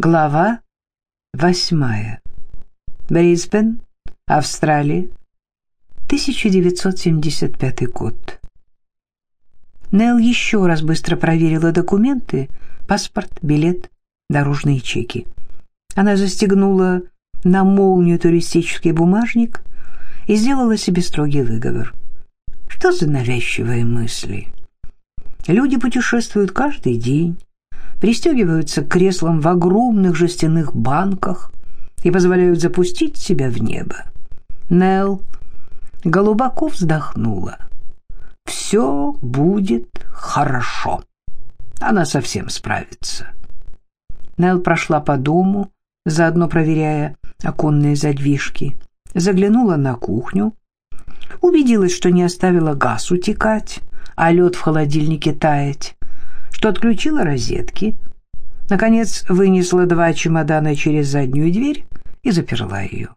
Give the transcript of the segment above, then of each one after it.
Глава восьмая. Брисбен, Австралия, 1975 год. Нелл еще раз быстро проверила документы, паспорт, билет, дорожные чеки. Она застегнула на молнию туристический бумажник и сделала себе строгий выговор. Что за навязчивые мысли? Люди путешествуют каждый день, пристегиваются к креслам в огромных жестяных банках и позволяют запустить себя в небо. Нелл глубоко вздохнула. «Все будет хорошо. Она совсем справится». Нелл прошла по дому, заодно проверяя оконные задвижки, заглянула на кухню, убедилась, что не оставила газ утекать, а лед в холодильнике таять, что отключила розетки, наконец вынесла два чемодана через заднюю дверь и заперла ее.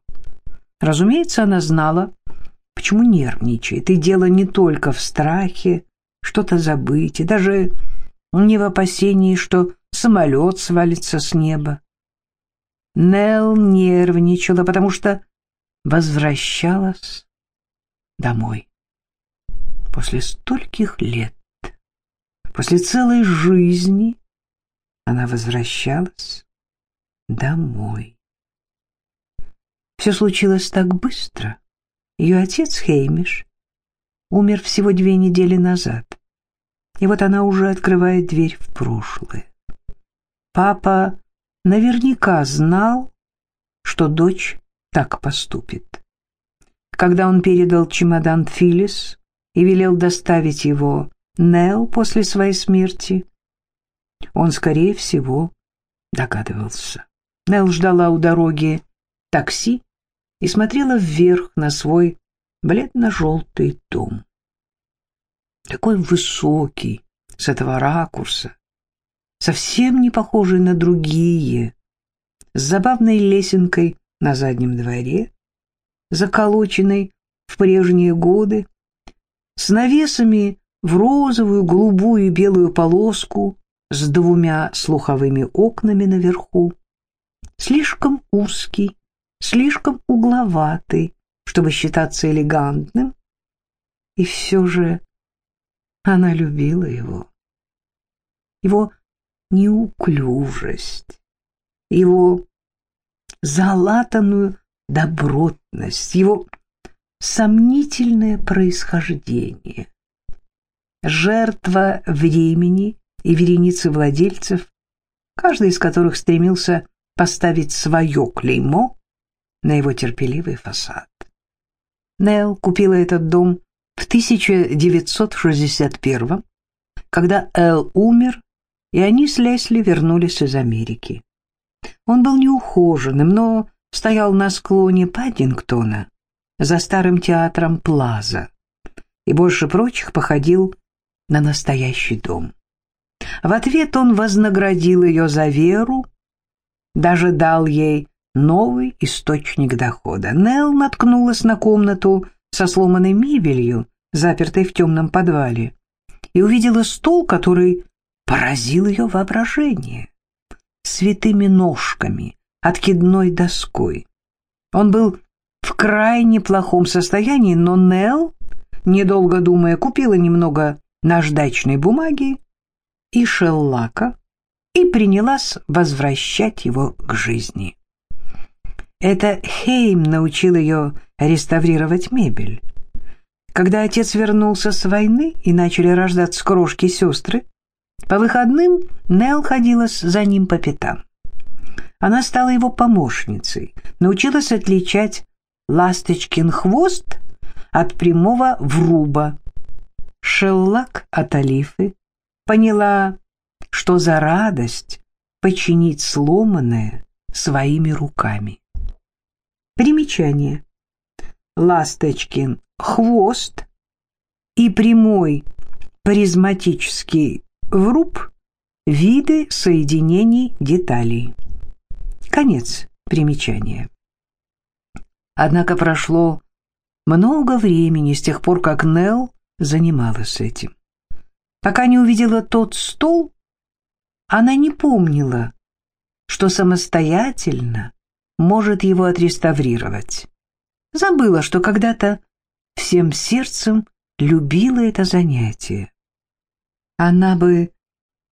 Разумеется, она знала, почему нервничает, и дело не только в страхе что-то забыть, и даже не в опасении, что самолет свалится с неба. Нелл нервничала, потому что возвращалась домой. После стольких лет После целой жизни она возвращалась домой. Все случилось так быстро. Ее отец Хеймиш умер всего две недели назад. И вот она уже открывает дверь в прошлое. Папа наверняка знал, что дочь так поступит. Когда он передал чемодан Филлис и велел доставить его Нел после своей смерти? Он, скорее всего, догадывался. Нел ждала у дороги такси и смотрела вверх на свой бледно-желтый дом. Такой высокий, с этого ракурса, совсем не похожий на другие, с забавной лесенкой на заднем дворе, заколоченной в прежние годы, с навесами в розовую, голубую и белую полоску с двумя слуховыми окнами наверху. Слишком узкий, слишком угловатый, чтобы считаться элегантным. И все же она любила его. Его неуклюжесть, его залатанную добротность, его сомнительное происхождение жертва времени и вереницы владельцев, каждый из которых стремился поставить свое клеймо на его терпеливый фасад. Нелл купила этот дом в 1961 когда Эл умер, и они с Лесли вернулись из Америки. Он был неухоженным, но стоял на склоне Паддингтона за старым театром Плаза и больше прочих походил на настоящий дом. В ответ он вознаградил ее за веру, даже дал ей новый источник дохода. Нелл наткнулась на комнату со сломанной мебелью, запертой в темном подвале, и увидела стол, который поразил ее воображение. Святыми ножками, откидной доской. Он был в крайне плохом состоянии, но Нелл, недолго думая, купила немного наждачной бумаги и шеллака и принялась возвращать его к жизни. Это Хейм научил ее реставрировать мебель. Когда отец вернулся с войны и начали рождаться крошки-сестры, по выходным Нел ходила за ним по пятам. Она стала его помощницей, научилась отличать ласточкин хвост от прямого вруба шеллак от олифы, поняла, что за радость починить сломанное своими руками. Примечание. Ласточкин хвост и прямой призматический вруб – виды соединений деталей. Конец примечания. Однако прошло много времени с тех пор, как Нелл занималась этим. Пока не увидела тот стол, она не помнила, что самостоятельно может его отреставрировать. Забыла, что когда-то всем сердцем любила это занятие. Она бы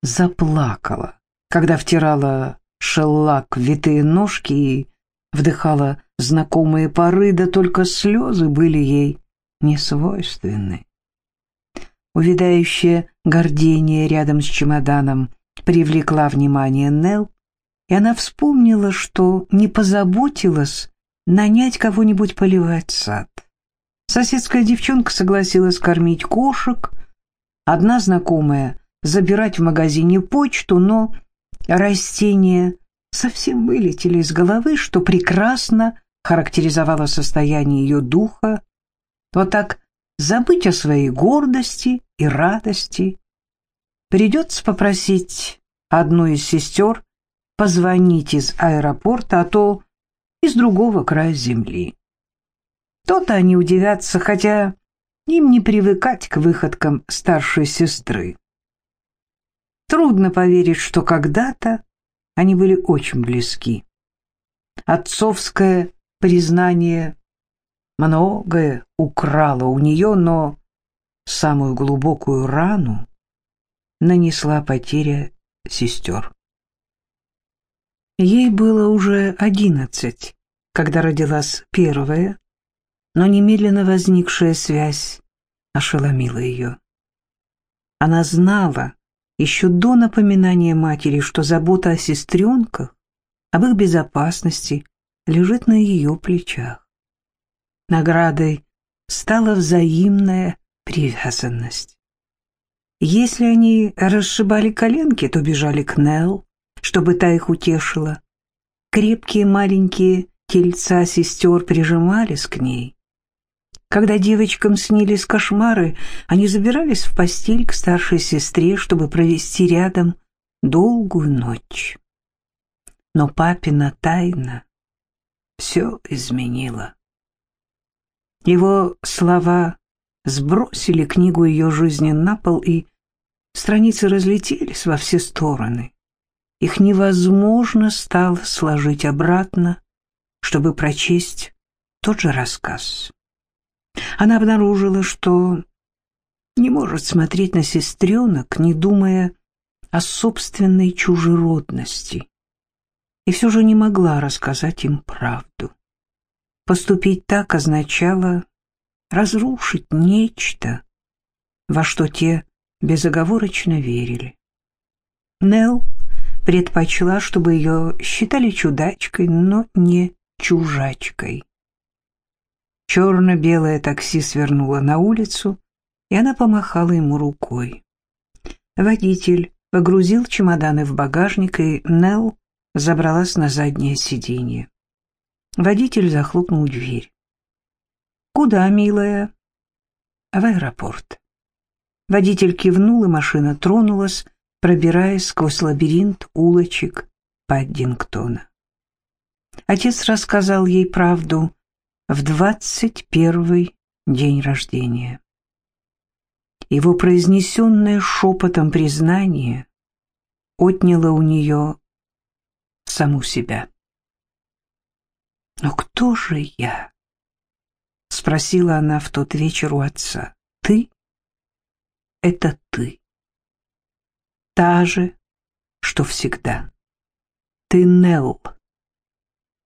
заплакала, когда втирала шеллак в витые ножки и вдыхала знакомые поры, да только слезы были ей несвойственны. Увядающее гордение рядом с чемоданом привлекла внимание Нелл, и она вспомнила, что не позаботилась нанять кого-нибудь поливать сад. Соседская девчонка согласилась кормить кошек, одна знакомая забирать в магазине почту, но растения совсем вылетели из головы, что прекрасно характеризовало состояние ее духа. Вот так забыть о своей гордости и радости. Придется попросить одну из сестер позвонить из аэропорта, а то из другого края земли. То-то они удивятся, хотя им не привыкать к выходкам старшей сестры. Трудно поверить, что когда-то они были очень близки. Отцовское признание многое украло у нее, но самую глубокую рану нанесла потеря сестер. Ей было уже одиннадцать, когда родилась первая, но немедленно возникшая связь ошеломила ее. Она знала еще до напоминания матери, что забота о сестренках, об их безопасности лежит на ее плечах. Наградой стала взаимная привязанность. Если они расшибали коленки, то бежали к Нелл, чтобы та их утешила. Крепкие маленькие тельца сестер прижимались к ней. Когда девочкам снились кошмары, они забирались в постель к старшей сестре, чтобы провести рядом долгую ночь. Но папина тайна все изменила. Его слова сбросили книгу ее жизни на пол, и страницы разлетелись во все стороны. Их невозможно стало сложить обратно, чтобы прочесть тот же рассказ. Она обнаружила, что не может смотреть на сестренок, не думая о собственной чужеродности, и все же не могла рассказать им правду. Поступить так означало разрушить нечто, во что те безоговорочно верили. Нелл предпочла, чтобы ее считали чудачкой, но не чужачкой. Черно-белое такси свернуло на улицу, и она помахала ему рукой. Водитель погрузил чемоданы в багажник, и Нелл забралась на заднее сиденье. Водитель захлопнул дверь. «Куда, милая?» «В аэропорт». Водитель кивнул, и машина тронулась, пробираясь сквозь лабиринт улочек Паддингтона. Отец рассказал ей правду в двадцать первый день рождения. Его произнесенное шепотом признание отняло у нее саму себя. «Но кто же я?» — спросила она в тот вечер у отца. «Ты? Это ты. Та же, что всегда. Ты Нелл,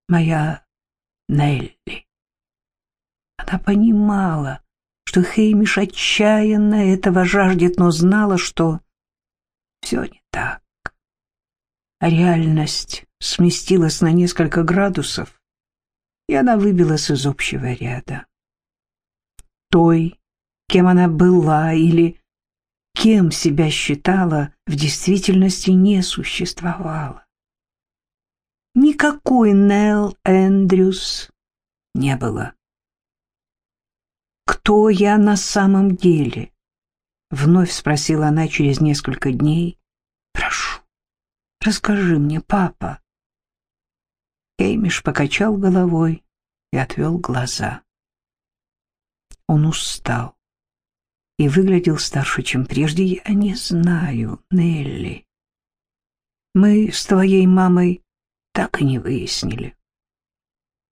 моя Нелли». Она понимала, что Хеймиш отчаянно этого жаждет, но знала, что все не так. Реальность сместилась на несколько градусов, и она выбилась из общего ряда. Той, кем она была или кем себя считала, в действительности не существовало. Никакой Нелл Эндрюс не было. «Кто я на самом деле?» — вновь спросила она через несколько дней. «Прошу, расскажи мне, папа». Эймиш покачал головой и отвел глаза. Он устал и выглядел старше, чем прежде. «Я не знаю, Нелли. Мы с твоей мамой так и не выяснили.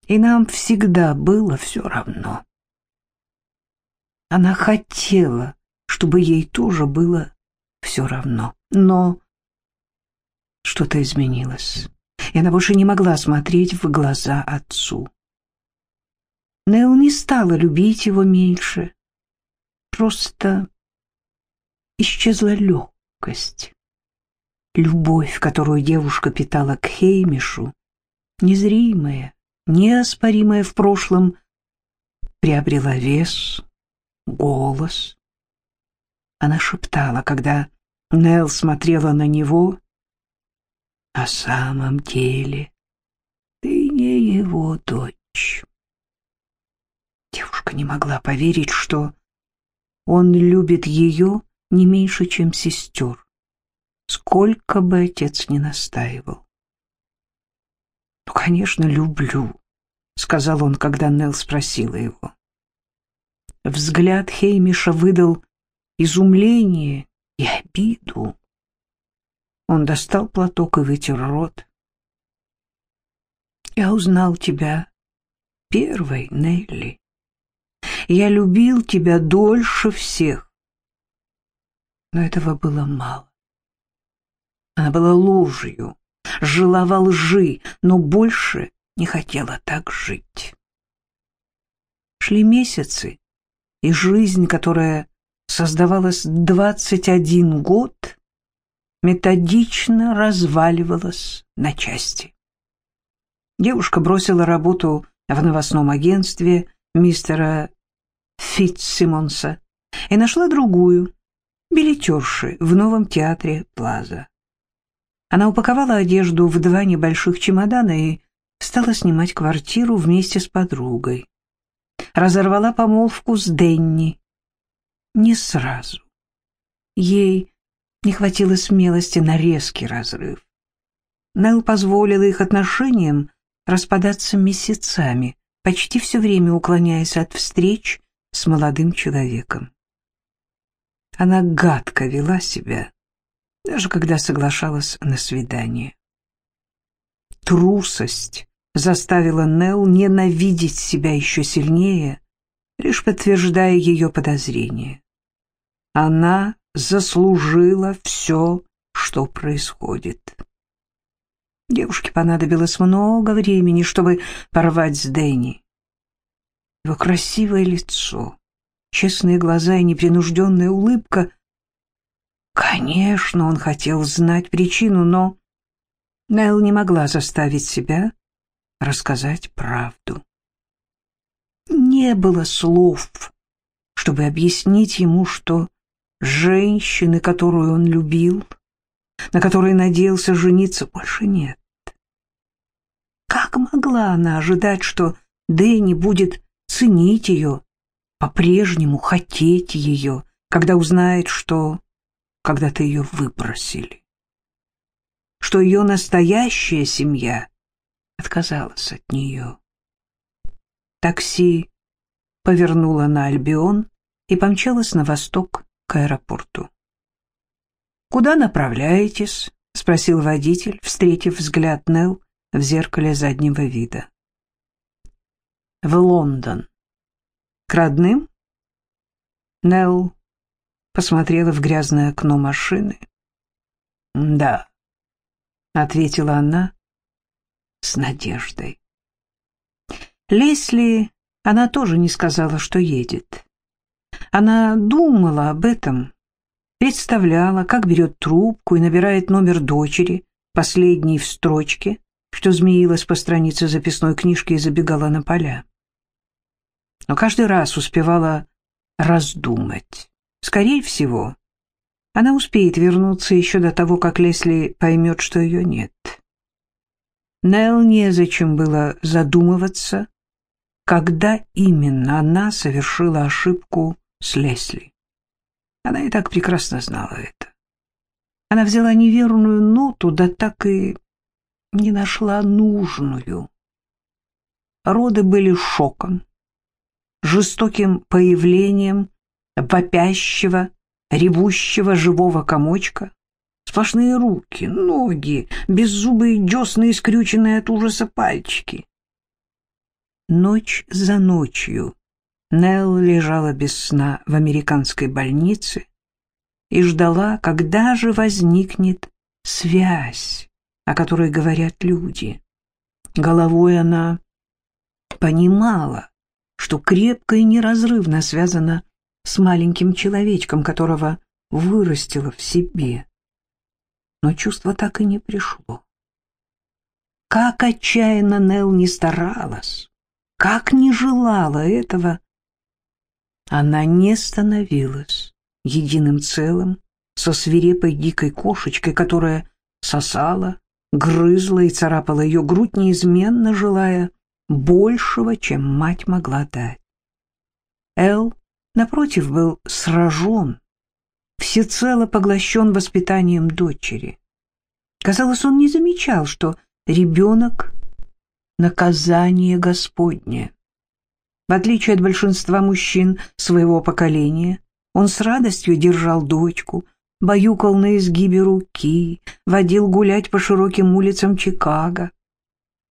И нам всегда было все равно. Она хотела, чтобы ей тоже было все равно. Но что-то изменилось, и она больше не могла смотреть в глаза отцу. Нел не стала любить его меньше, просто исчезла легкость. Любовь, которую девушка питала к Хеймишу, незримая, неоспоримая в прошлом, приобрела вес, голос. Она шептала, когда Нел смотрела на него, «На самом деле ты не его дочь». Девушка не могла поверить, что он любит ее не меньше, чем сестер, сколько бы отец ни настаивал. «Ну, конечно, люблю», — сказал он, когда Нелл спросила его. Взгляд Хеймиша выдал изумление и обиду. Он достал платок и вытер рот. «Я узнал тебя первой, Нелли. Я любил тебя дольше всех. Но этого было мало. Она была ложью, жила во лжи, но больше не хотела так жить. Шли месяцы, и жизнь, которая создавалась двадцать один год, методично разваливалась на части. Девушка бросила работу в новостном агентстве мистера Фитцсимонса и нашла другую, билетерши в новом театре Плаза. Она упаковала одежду в два небольших чемодана и стала снимать квартиру вместе с подругой. Разорвала помолвку с Денни. Не сразу. Ей не хватило смелости на резкий разрыв. Нелл позволила их отношениям распадаться месяцами, почти все время уклоняясь от встреч с молодым человеком. Она гадко вела себя, даже когда соглашалась на свидание. Трусость заставила Нелл ненавидеть себя еще сильнее, лишь подтверждая ее подозрения. Она заслужила все, что происходит. Девушке понадобилось много времени, чтобы порвать с Дэнни. Его красивое лицо, честные глаза и непринужденная улыбка. Конечно, он хотел знать причину, но Нелл не могла заставить себя рассказать правду. Не было слов, чтобы объяснить ему, что женщины, которую он любил, на которой надеялся жениться, больше нет. Как могла она ожидать, что Дэнни будет ценить ее, по-прежнему хотеть ее, когда узнает, что когда-то ее выбросили? Что ее настоящая семья отказалась от нее. Такси повернуло на Альбион и помчалось на восток к аэропорту. «Куда направляетесь?» — спросил водитель, встретив взгляд Нелл в зеркале заднего вида. «В Лондон. К родным?» Нелл посмотрела в грязное окно машины. «Да», — ответила она с надеждой. Лесли она тоже не сказала, что едет. Она думала об этом, представляла, как берет трубку и набирает номер дочери, последний в строчке, что змеилась по странице записной книжки и забегала на поля. Но каждый раз успевала раздумать. Скорее всего, она успеет вернуться еще до того, как Лесли поймет, что ее нет. Нелл незачем было задумываться, когда именно она совершила ошибку с Лесли. Она и так прекрасно знала это. Она взяла неверную ноту, да так и не нашла нужную. Роды были шоком, жестоким появлением вопящего, ревущего живого комочка, Сплошные руки, ноги, беззубые десны, скрюченные от ужаса пальчики. Ночь за ночью Нелл лежала без сна в американской больнице и ждала, когда же возникнет связь, о которой говорят люди. Головой она понимала, что крепко и неразрывно связана с маленьким человечком, которого вырастила в себе. Но чувство так и не пришло. Как отчаянно Нелл не старалась, как не желала этого, она не становилась единым целым со свирепой дикой кошечкой, которая сосала, грызла и царапала ее грудь, неизменно желая большего, чем мать могла дать. Эл, напротив, был сражен, всецело поглощен воспитанием дочери. Казалось, он не замечал, что ребенок — наказание Господне. В отличие от большинства мужчин своего поколения, он с радостью держал дочку, баюкал на изгибе руки, водил гулять по широким улицам Чикаго.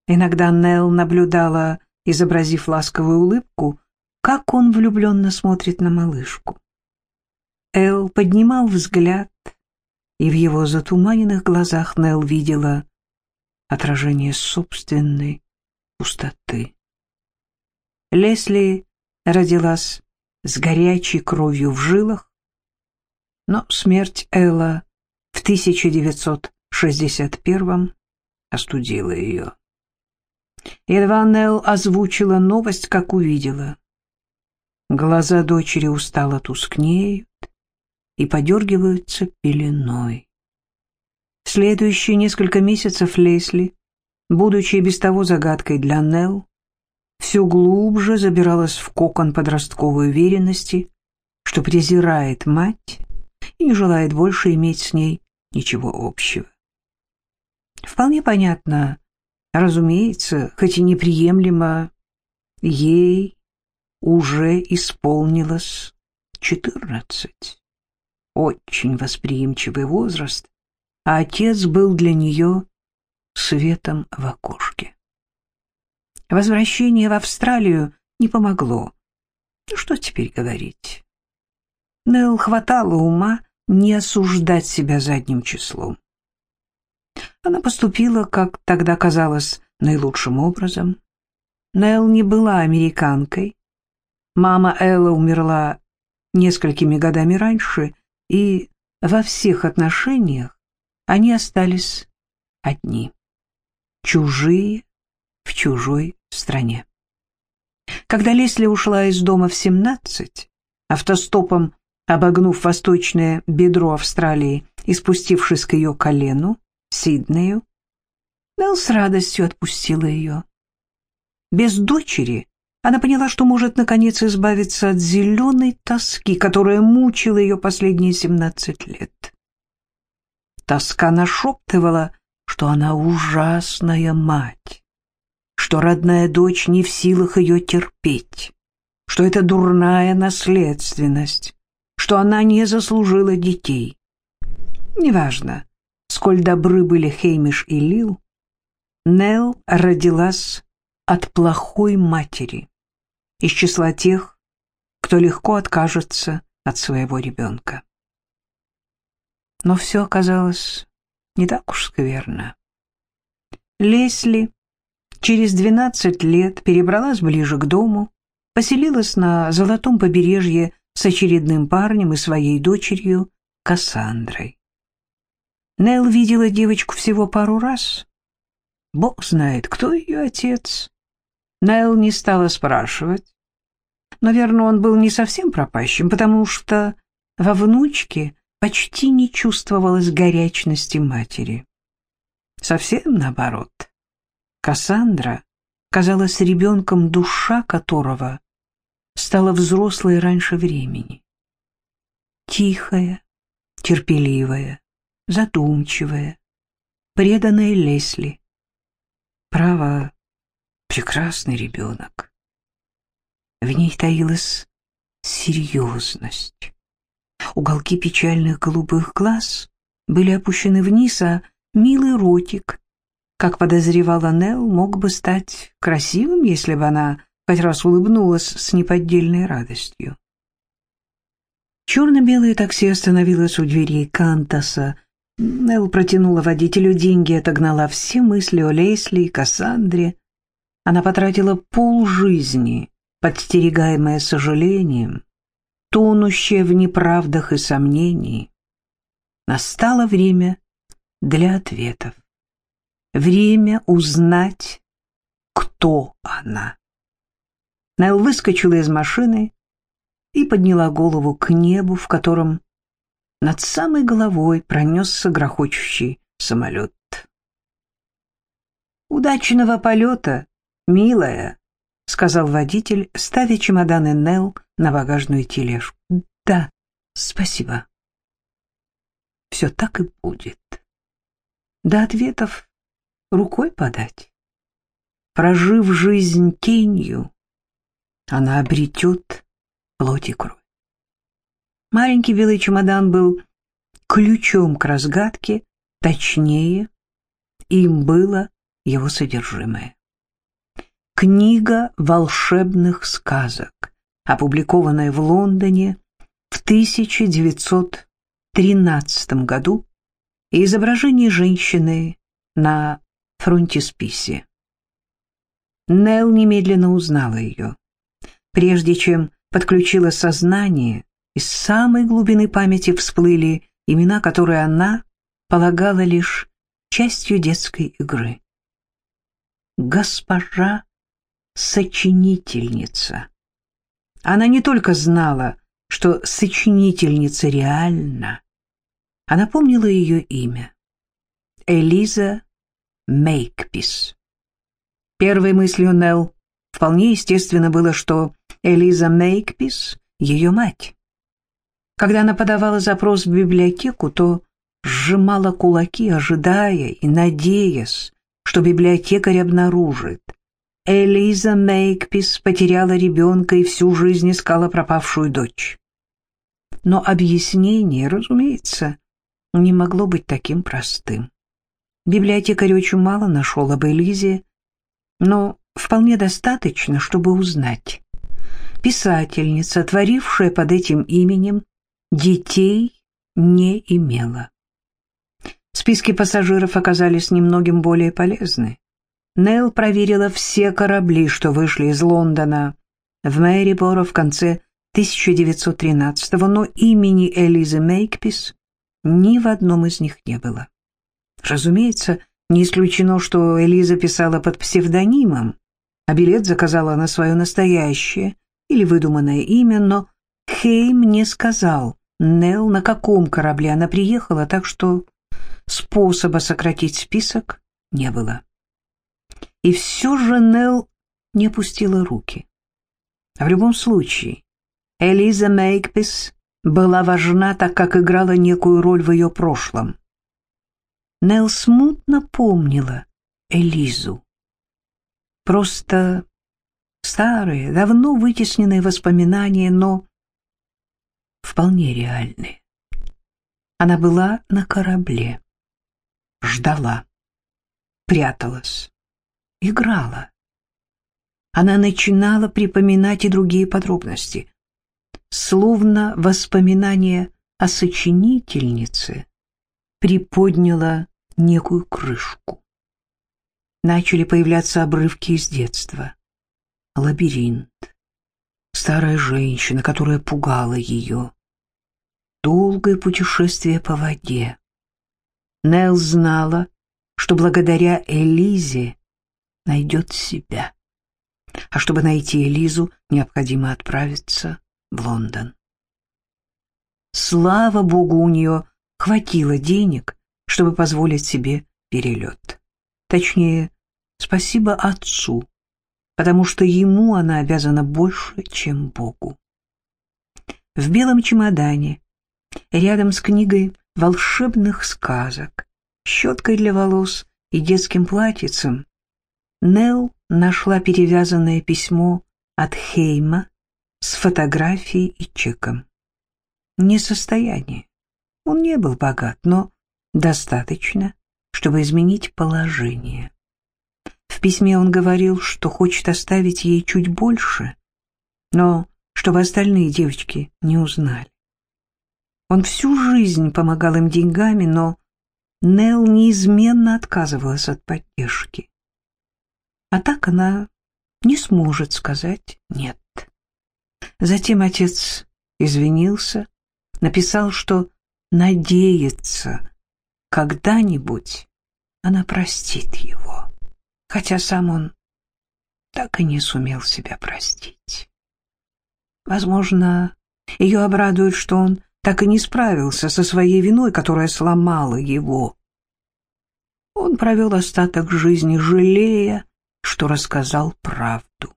Иногда Нелл наблюдала, изобразив ласковую улыбку, как он влюбленно смотрит на малышку. Эл поднимал взгляд, и в его затуманенных глазах Нелл видела отражение собственной пустоты. Лесли родилась с горячей кровью в жилах, но смерть Элла в 1961 остудила ее. Едва Нелл озвучила новость, как увидела. Глаза дочери устало тускнеют и подергиваются пеленой. Следующие несколько месяцев Лесли, будучи без того загадкой для Нелл, все глубже забиралась в кокон подростковой уверенности, что презирает мать и не желает больше иметь с ней ничего общего. Вполне понятно, разумеется, хоть и неприемлемо, ей уже исполнилось четырнадцать. Очень восприимчивый возраст, а отец был для нее светом в окошке. Возвращение в Австралию не помогло. Ну, что теперь говорить? Нелл хватало ума не осуждать себя задним числом. Она поступила, как тогда казалось, наилучшим образом. Нелл не была американкой. Мама Элла умерла несколькими годами раньше, и во всех отношениях они остались одни. Чужие в чужой стране. Когда Лесли ушла из дома в 17, автостопом обогнув восточное бедро Австралии и спустившись к ее колену, Сиднею, Нелл с радостью отпустила ее. Без дочери она поняла, что может наконец избавиться от зеленой тоски, которая мучила ее последние семнадцать лет. Тоска нашептывала, что она ужасная мать, что родная дочь не в силах ее терпеть, что это дурная наследственность, что она не заслужила детей. Неважно, сколь добры были Хеймиш и Лил, Нелл родилась от плохой матери, из числа тех, кто легко откажется от своего ребенка. Но все оказалось не так уж скверно. Лесли через 12 лет перебралась ближе к дому, поселилась на золотом побережье с очередным парнем и своей дочерью Кассандрой. Нелл видела девочку всего пару раз. Бог знает, кто ее отец. Нелл не стала спрашивать. Наверное, он был не совсем пропащим, потому что во внучке почти не чувствовалось горячности матери. Совсем наоборот. Кассандра казалась ребенком, душа которого стала взрослой раньше времени. Тихая, терпеливая, задумчивая, преданная Лесли. Право, прекрасный ребенок. В ней таилась серьезность. Уголки печальных голубых глаз были опущены вниз, а милый ротик, как подозревала Нелл, мог бы стать красивым, если бы она хоть раз улыбнулась с неподдельной радостью. Черно-белое такси остановилось у дверей Кантаса. Нелл протянула водителю деньги и отогнала все мысли о Лесли и Кассандре. Она потратила полжизни, подстерегаемая сожалением, тонущая в неправдах и сомнении. Настало время для ответов. Время узнать, кто она. Нелл выскочила из машины и подняла голову к небу, в котором над самой головой пронесся грохочущий самолет. «Удачного полета, милая!» — сказал водитель, ставя чемоданы Нелл на багажную тележку. «Да, спасибо». Все так и будет. До ответов рукой подать. Прожив жизнь тенью, она обретет плоть и кровь. Маленький белый чемодан был ключом к разгадке, точнее, им было его содержимое. Книга волшебных сказок, опубликованная в Лондоне в 1913 году, и изображение женщины на фронтисписе. Нелл немедленно узнала ее. Прежде чем подключила сознание, из самой глубины памяти всплыли имена, которые она полагала лишь частью детской игры. Госпожа сочинительница. Она не только знала, что сочинительница реальна, она помнила ее имя. Элиза Мейкпис. Первой мыслью Нелл вполне естественно было, что Элиза Мейкпис — ее мать. Когда она подавала запрос в библиотеку, то сжимала кулаки, ожидая и надеясь, что библиотекарь обнаружит. Элиза Мейкпис потеряла ребенка и всю жизнь искала пропавшую дочь. Но объяснение, разумеется, не могло быть таким простым. Библиотекарь очень мало нашел об Элизе, но вполне достаточно, чтобы узнать. Писательница, творившая под этим именем, детей не имела. Списки пассажиров оказались немногим более полезны. Нелл проверила все корабли, что вышли из Лондона в Мэриборо в конце 1913-го, но имени Элизы Мейкпис ни в одном из них не было. Разумеется, не исключено, что Элиза писала под псевдонимом, а билет заказала на свое настоящее или выдуманное имя, но Хейм не сказал, Нелл, на каком корабле она приехала, так что способа сократить список не было. И все же Нелл не опустила руки. В любом случае, Элиза Мейкпис была важна, так как играла некую роль в ее прошлом. Нелл смутно помнила Элизу. Просто старые, давно вытесненные воспоминания, но вполне реальные. Она была на корабле, ждала, пряталась, играла. Она начинала припоминать и другие подробности, словно воспоминание о сочинительнице приподняло некую крышку. Начали появляться обрывки из детства. Лабиринт, старая женщина, которая пугала ее, долгое путешествие по воде. Нелл знала, что благодаря Элизе найдет себя. А чтобы найти Элизу, необходимо отправиться в Лондон. Слава богу, у нее хватило денег, чтобы позволить себе перелет. Точнее, спасибо отцу, потому что ему она обязана больше, чем Богу. В белом чемодане, рядом с книгой волшебных сказок, щеткой для волос и детским платьицем, Нелл нашла перевязанное письмо от Хейма с фотографией и чеком. Не состояние. Он не был богат, но достаточно, чтобы изменить положение. В письме он говорил, что хочет оставить ей чуть больше, но чтобы остальные девочки не узнали. Он всю жизнь помогал им деньгами, но Нелл неизменно отказывалась от поддержки. А так она не сможет сказать «нет». Затем отец извинился, написал, что надеется, когда-нибудь она простит его, хотя сам он так и не сумел себя простить. Возможно, ее обрадует, что он так и не справился со своей виной, которая сломала его. Он провел остаток жизни, жалея, что рассказал правду.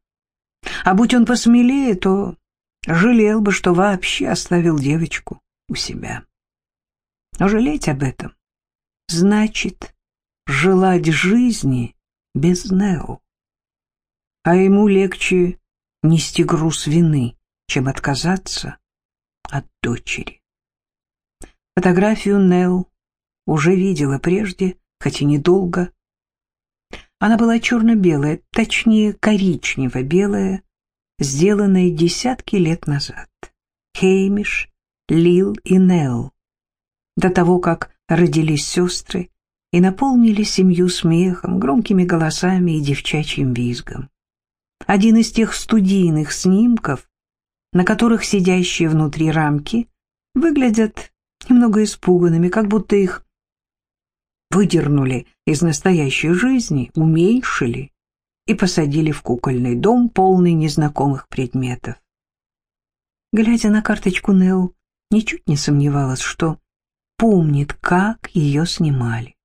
А будь он посмелее, то жалел бы, что вообще оставил девочку у себя. Но жалеть об этом значит желать жизни без Нео. А ему легче нести груз вины, чем отказаться от дочери. Фотографию Нел уже видела прежде, хоть и недолго. Она была черно-белая, точнее коричнево-белая, сделанная десятки лет назад. Хеймиш, Лил и Нел. До того, как родились сестры и наполнили семью смехом, громкими голосами и девчачьим визгом. Один из тех студийных снимков, на которых сидящие внутри рамки выглядят немного испуганными, как будто их выдернули из настоящей жизни, уменьшили и посадили в кукольный дом, полный незнакомых предметов. Глядя на карточку Нел, ничуть не сомневалась, что помнит, как ее снимали.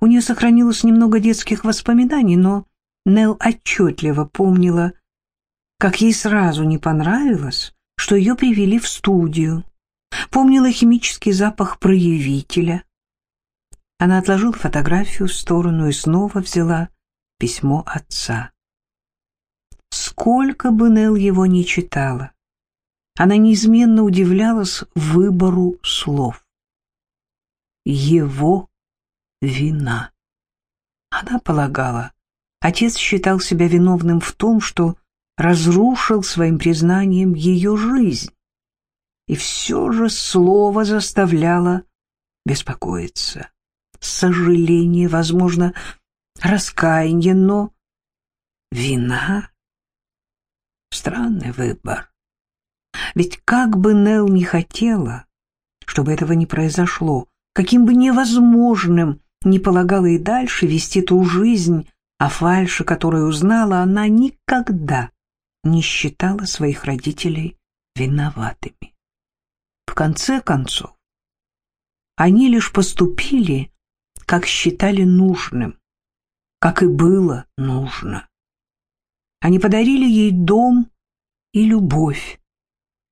У нее сохранилось немного детских воспоминаний, но Нел отчетливо помнила как ей сразу не понравилось, что ее привели в студию. Помнила химический запах проявителя. Она отложила фотографию в сторону и снова взяла письмо отца. Сколько бы Нел его ни читала, она неизменно удивлялась выбору слов. Его вина. Она полагала, отец считал себя виновным в том, что разрушил своим признанием ее жизнь. И все же слово заставляло беспокоиться. Сожаление, возможно, раскаяние, но вина — странный выбор. Ведь как бы Нел не хотела, чтобы этого не произошло, каким бы невозможным не полагала и дальше вести ту жизнь, о фальше, которую узнала, она никогда не считала своих родителей виноватыми. В конце концов, они лишь поступили, как считали нужным, как и было нужно. Они подарили ей дом и любовь,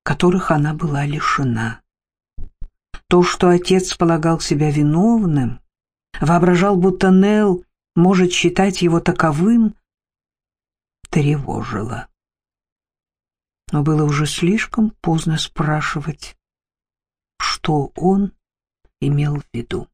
которых она была лишена. То, что отец полагал себя виновным, воображал, будто Нел может считать его таковым, тревожило но было уже слишком поздно спрашивать, что он имел в виду.